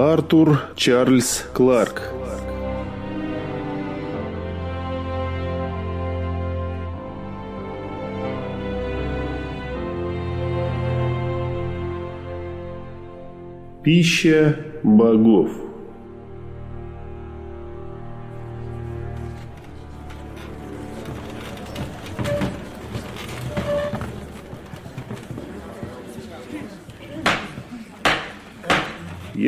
Артур Чарльз Кларк. Пища богов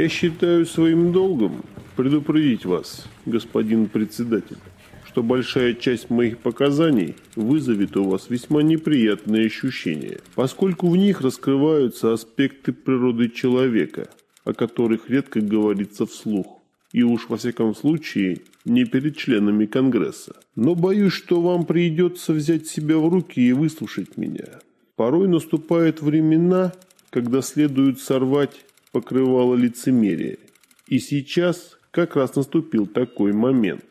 Я считаю своим долгом предупредить вас, господин председатель, что большая часть моих показаний вызовет у вас весьма неприятные ощущения, поскольку в них раскрываются аспекты природы человека, о которых редко говорится вслух, и уж во всяком случае не перед членами Конгресса. Но боюсь, что вам придется взять себя в руки и выслушать меня. Порой наступают времена, когда следует сорвать покрывало лицемерие. И сейчас как раз наступил такой момент.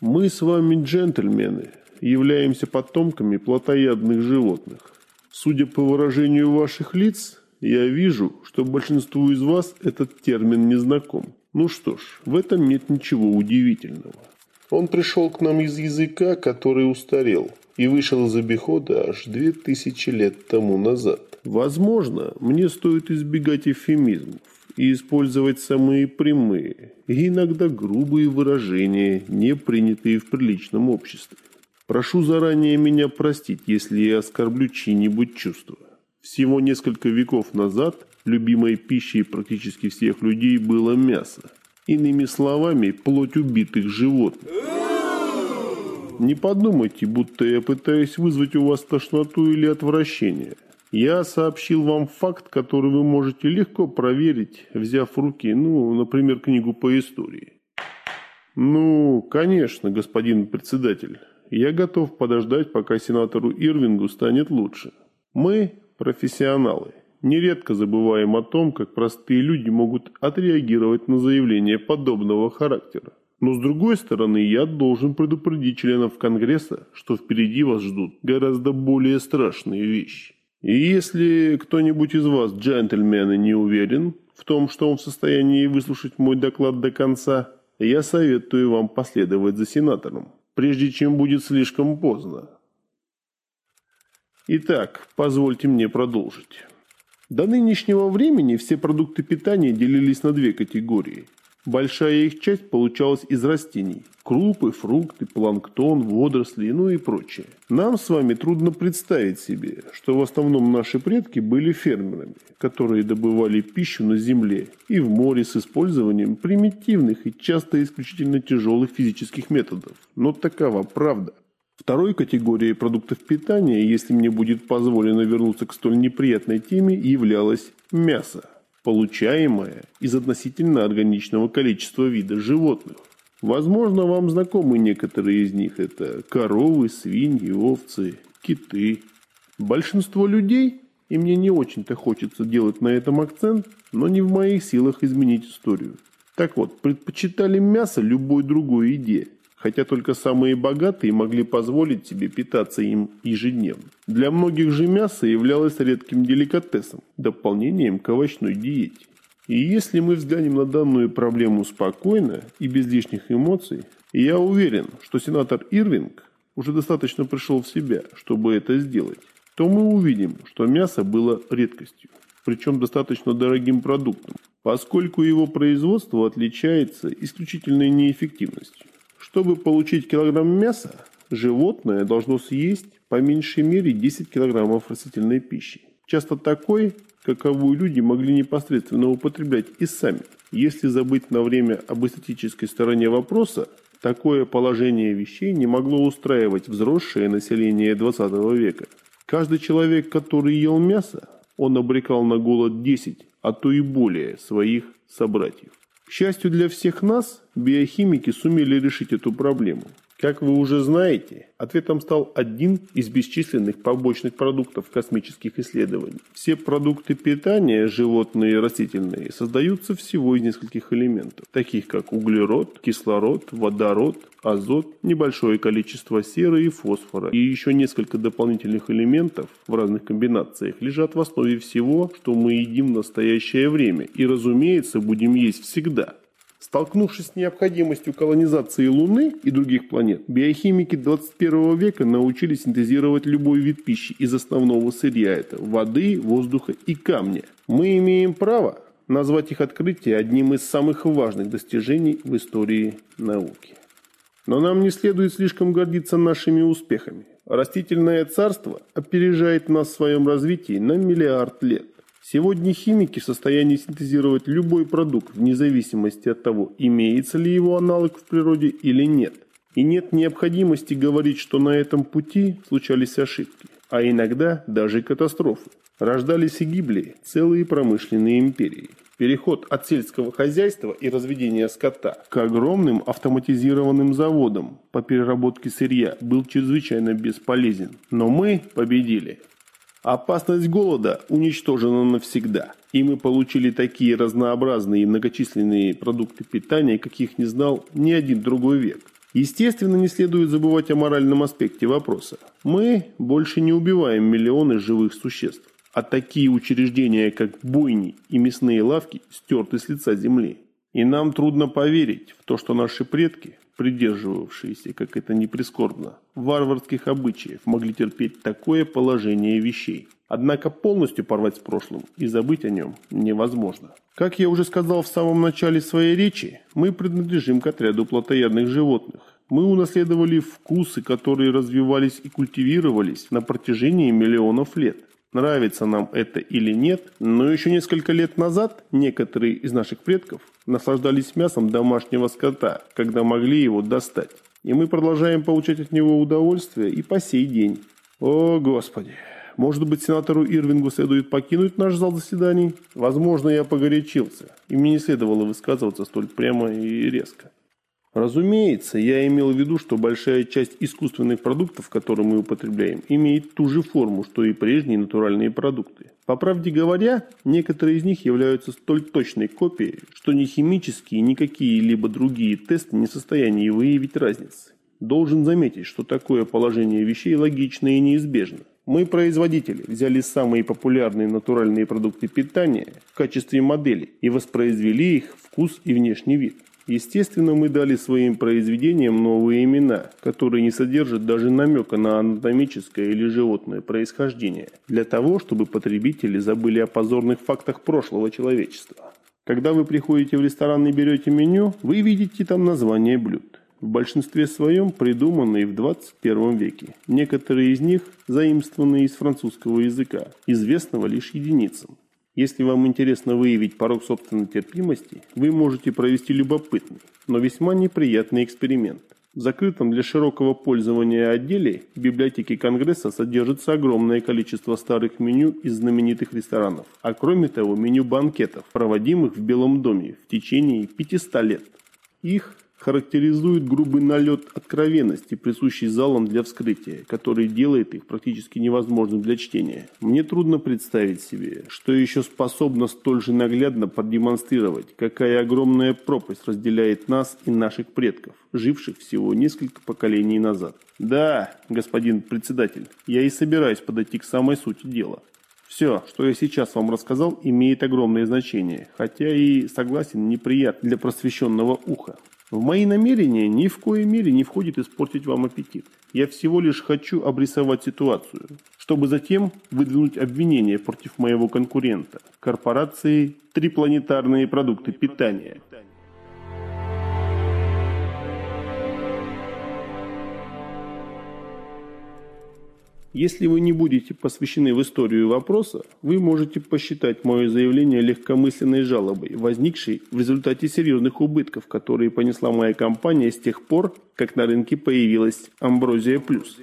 Мы с вами, джентльмены, являемся потомками плотоядных животных. Судя по выражению ваших лиц, я вижу, что большинству из вас этот термин не знаком. Ну что ж, в этом нет ничего удивительного. Он пришел к нам из языка, который устарел, и вышел из обихода аж две тысячи лет тому назад. Возможно, мне стоит избегать эвфемизмов и использовать самые прямые и иногда грубые выражения, не принятые в приличном обществе. Прошу заранее меня простить, если я оскорблю чьи-нибудь чувства. Всего несколько веков назад любимой пищей практически всех людей было мясо. Иными словами, плоть убитых животных. Не подумайте, будто я пытаюсь вызвать у вас тошноту или отвращение – я сообщил вам факт, который вы можете легко проверить, взяв в руки, ну, например, книгу по истории. Ну, конечно, господин председатель. Я готов подождать, пока сенатору Ирвингу станет лучше. Мы, профессионалы, нередко забываем о том, как простые люди могут отреагировать на заявления подобного характера. Но с другой стороны, я должен предупредить членов Конгресса, что впереди вас ждут гораздо более страшные вещи. И если кто-нибудь из вас, джентльмены, не уверен в том, что он в состоянии выслушать мой доклад до конца, я советую вам последовать за сенатором, прежде чем будет слишком поздно. Итак, позвольте мне продолжить. До нынешнего времени все продукты питания делились на две категории – Большая их часть получалась из растений. Крупы, фрукты, планктон, водоросли, ну и прочее. Нам с вами трудно представить себе, что в основном наши предки были фермерами, которые добывали пищу на земле и в море с использованием примитивных и часто исключительно тяжелых физических методов. Но такова правда. Второй категорией продуктов питания, если мне будет позволено вернуться к столь неприятной теме, являлось мясо получаемое из относительно органичного количества вида животных. Возможно, вам знакомы некоторые из них. Это коровы, свиньи, овцы, киты. Большинство людей, и мне не очень-то хочется делать на этом акцент, но не в моих силах изменить историю. Так вот, предпочитали мясо любой другой еде хотя только самые богатые могли позволить себе питаться им ежедневно. Для многих же мясо являлось редким деликатесом, дополнением к овощной диете. И если мы взглянем на данную проблему спокойно и без лишних эмоций, я уверен, что сенатор Ирвинг уже достаточно пришел в себя, чтобы это сделать, то мы увидим, что мясо было редкостью, причем достаточно дорогим продуктом, поскольку его производство отличается исключительной неэффективностью. Чтобы получить килограмм мяса, животное должно съесть по меньшей мере 10 килограммов растительной пищи. Часто такой, каковую люди могли непосредственно употреблять и сами. Если забыть на время об эстетической стороне вопроса, такое положение вещей не могло устраивать взросшее население 20 века. Каждый человек, который ел мясо, он обрекал на голод 10, а то и более своих собратьев. К счастью для всех нас, биохимики сумели решить эту проблему. Как вы уже знаете, ответом стал один из бесчисленных побочных продуктов космических исследований. Все продукты питания, животные и растительные, создаются всего из нескольких элементов, таких как углерод, кислород, водород, азот, небольшое количество серы и фосфора и еще несколько дополнительных элементов в разных комбинациях лежат в основе всего, что мы едим в настоящее время и, разумеется, будем есть всегда. Столкнувшись с необходимостью колонизации Луны и других планет, биохимики 21 века научились синтезировать любой вид пищи из основного сырья – это воды, воздуха и камня. Мы имеем право назвать их открытие одним из самых важных достижений в истории науки. Но нам не следует слишком гордиться нашими успехами. Растительное царство опережает нас в своем развитии на миллиард лет. Сегодня химики в состоянии синтезировать любой продукт вне зависимости от того, имеется ли его аналог в природе или нет. И нет необходимости говорить, что на этом пути случались ошибки, а иногда даже катастрофы. Рождались и гибли целые промышленные империи. Переход от сельского хозяйства и разведения скота к огромным автоматизированным заводам по переработке сырья был чрезвычайно бесполезен. Но мы победили. Опасность голода уничтожена навсегда, и мы получили такие разнообразные и многочисленные продукты питания, каких не знал ни один другой век. Естественно, не следует забывать о моральном аспекте вопроса. Мы больше не убиваем миллионы живых существ, а такие учреждения, как бойни и мясные лавки, стерты с лица земли. И нам трудно поверить в то, что наши предки, придерживавшиеся, как это не прискорбно, варварских обычаев, могли терпеть такое положение вещей. Однако полностью порвать с прошлым и забыть о нем невозможно. Как я уже сказал в самом начале своей речи, мы принадлежим к отряду плотоядных животных. Мы унаследовали вкусы, которые развивались и культивировались на протяжении миллионов лет. Нравится нам это или нет, но еще несколько лет назад некоторые из наших предков наслаждались мясом домашнего скота, когда могли его достать. И мы продолжаем получать от него удовольствие и по сей день. О, Господи! Может быть, сенатору Ирвингу следует покинуть наш зал заседаний? Возможно, я погорячился, и мне не следовало высказываться столь прямо и резко. Разумеется, я имел в виду, что большая часть искусственных продуктов, которые мы употребляем, имеет ту же форму, что и прежние натуральные продукты. По правде говоря, некоторые из них являются столь точной копией, что ни химические, ни какие-либо другие тесты не в состоянии выявить разницы. Должен заметить, что такое положение вещей логично и неизбежно. Мы, производители, взяли самые популярные натуральные продукты питания в качестве модели и воспроизвели их вкус и внешний вид. Естественно, мы дали своим произведениям новые имена, которые не содержат даже намека на анатомическое или животное происхождение, для того, чтобы потребители забыли о позорных фактах прошлого человечества. Когда вы приходите в ресторан и берете меню, вы видите там название блюд. В большинстве своем придуманные в 21 веке. Некоторые из них заимствованные из французского языка, известного лишь единицам. Если вам интересно выявить порог собственной терпимости, вы можете провести любопытный, но весьма неприятный эксперимент. В закрытом для широкого пользования отделе библиотеки Конгресса содержится огромное количество старых меню из знаменитых ресторанов, а кроме того меню банкетов, проводимых в Белом доме в течение 500 лет. Их характеризует грубый налет откровенности, присущий залам для вскрытия, который делает их практически невозможным для чтения. Мне трудно представить себе, что еще способно столь же наглядно продемонстрировать, какая огромная пропасть разделяет нас и наших предков, живших всего несколько поколений назад. Да, господин председатель, я и собираюсь подойти к самой сути дела. Все, что я сейчас вам рассказал, имеет огромное значение, хотя и, согласен, неприятно для просвещенного уха. В мои намерения ни в коей мере не входит испортить вам аппетит. Я всего лишь хочу обрисовать ситуацию, чтобы затем выдвинуть обвинение против моего конкурента, корпорации «Трипланетарные продукты питания». Если вы не будете посвящены в историю вопроса, вы можете посчитать мое заявление легкомысленной жалобой, возникшей в результате серьезных убытков, которые понесла моя компания с тех пор, как на рынке появилась Амброзия Плюс.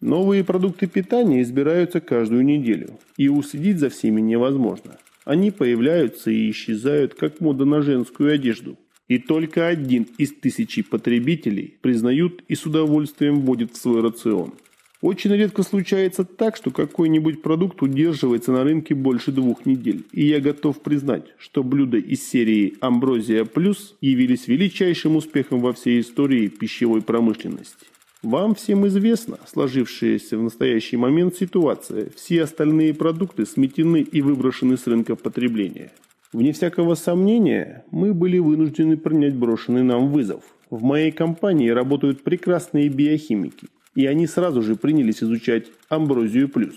Новые продукты питания избираются каждую неделю, и уследить за всеми невозможно. Они появляются и исчезают, как мода на женскую одежду. И только один из тысячи потребителей признают и с удовольствием вводят в свой рацион. Очень редко случается так, что какой-нибудь продукт удерживается на рынке больше двух недель. И я готов признать, что блюда из серии «Амброзия Плюс» явились величайшим успехом во всей истории пищевой промышленности. Вам всем известна сложившаяся в настоящий момент ситуация. Все остальные продукты сметены и выброшены с рынка потребления. Вне всякого сомнения, мы были вынуждены принять брошенный нам вызов. В моей компании работают прекрасные биохимики, и они сразу же принялись изучать амброзию плюс.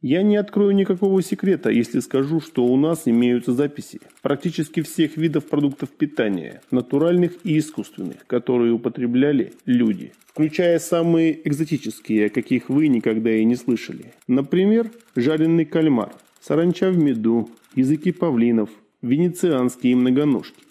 Я не открою никакого секрета, если скажу, что у нас имеются записи практически всех видов продуктов питания, натуральных и искусственных, которые употребляли люди, включая самые экзотические, о каких вы никогда и не слышали. Например, жареный кальмар, саранча в меду, языки павлинов, венецианские многоножки.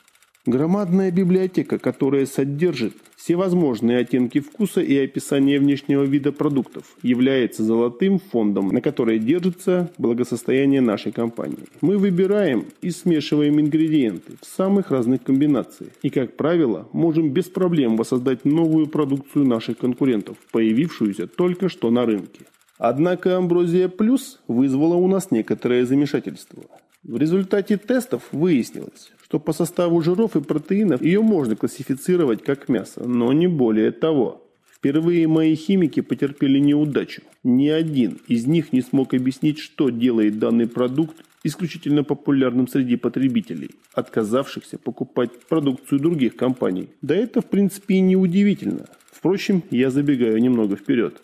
Громадная библиотека, которая содержит всевозможные оттенки вкуса и описание внешнего вида продуктов, является золотым фондом, на который держится благосостояние нашей компании. Мы выбираем и смешиваем ингредиенты в самых разных комбинациях и, как правило, можем без проблем воссоздать новую продукцию наших конкурентов, появившуюся только что на рынке. Однако Амброзия Плюс вызвала у нас некоторое замешательство. В результате тестов выяснилось, что по составу жиров и протеинов ее можно классифицировать как мясо, но не более того. Впервые мои химики потерпели неудачу. Ни один из них не смог объяснить, что делает данный продукт исключительно популярным среди потребителей, отказавшихся покупать продукцию других компаний. Да это в принципе и не удивительно. Впрочем, я забегаю немного вперед.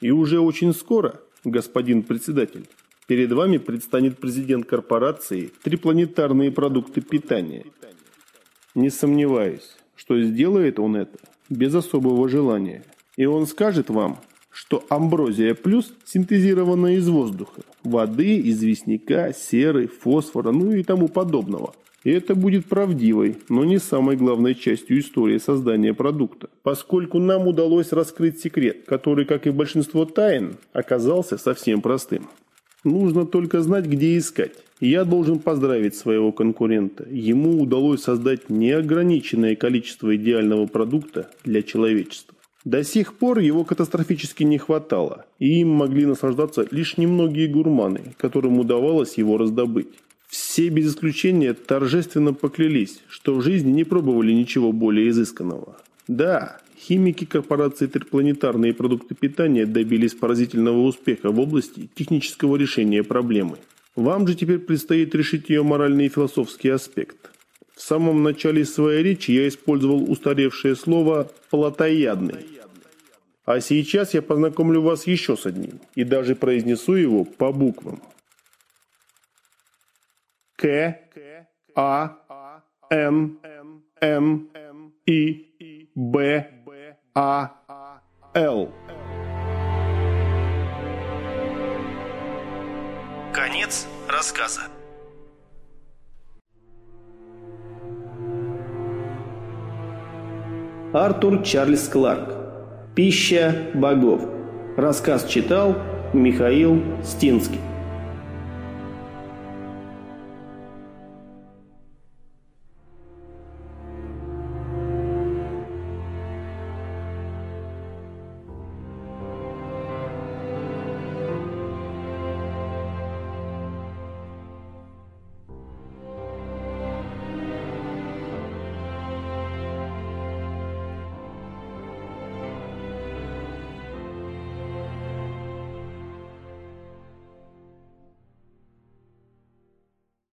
И уже очень скоро, господин председатель, Перед вами предстанет президент корпорации «Трипланетарные продукты питания». Не сомневаюсь, что сделает он это без особого желания. И он скажет вам, что амброзия плюс синтезирована из воздуха, воды, известняка, серы, фосфора, ну и тому подобного. И это будет правдивой, но не самой главной частью истории создания продукта, поскольку нам удалось раскрыть секрет, который, как и большинство тайн, оказался совсем простым. Нужно только знать, где искать. Я должен поздравить своего конкурента. Ему удалось создать неограниченное количество идеального продукта для человечества. До сих пор его катастрофически не хватало, и им могли наслаждаться лишь немногие гурманы, которым удавалось его раздобыть. Все без исключения торжественно поклялись, что в жизни не пробовали ничего более изысканного. Да, Химики корпорации «Интерпланетарные продукты питания» добились поразительного успеха в области технического решения проблемы. Вам же теперь предстоит решить ее моральный и философский аспект. В самом начале своей речи я использовал устаревшее слово «плотоядный». А сейчас я познакомлю вас еще с одним и даже произнесу его по буквам. К, А, Н, Н, И, Б, а. Л. Конец рассказа. Артур Чарльз Кларк. Пища богов. Рассказ читал Михаил Стинский.